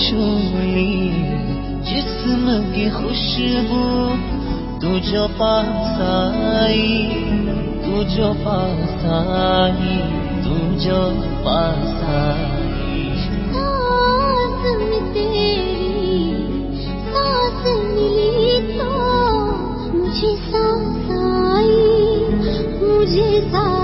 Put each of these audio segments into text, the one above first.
छुई जिस्म की खुशबू तुझो पास आई तुझो पास आई तुझो पास आई 西藏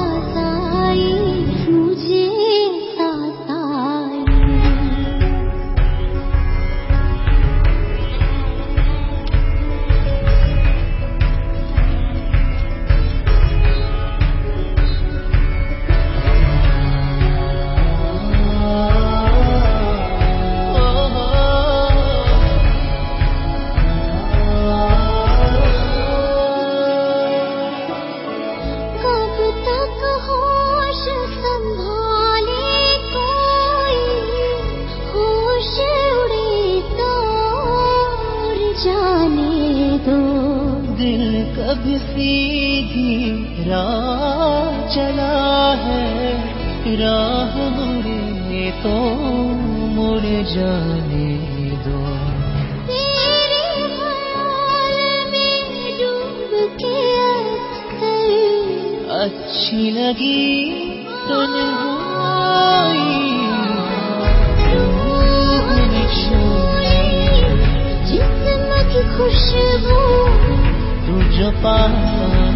पास आई दिल कब सीधी राह चला है। राह मुड़े तो मुड़ जाने दो। तेरे में डूब के अच्छी लगी तन्हाई खुशबू तू जो पास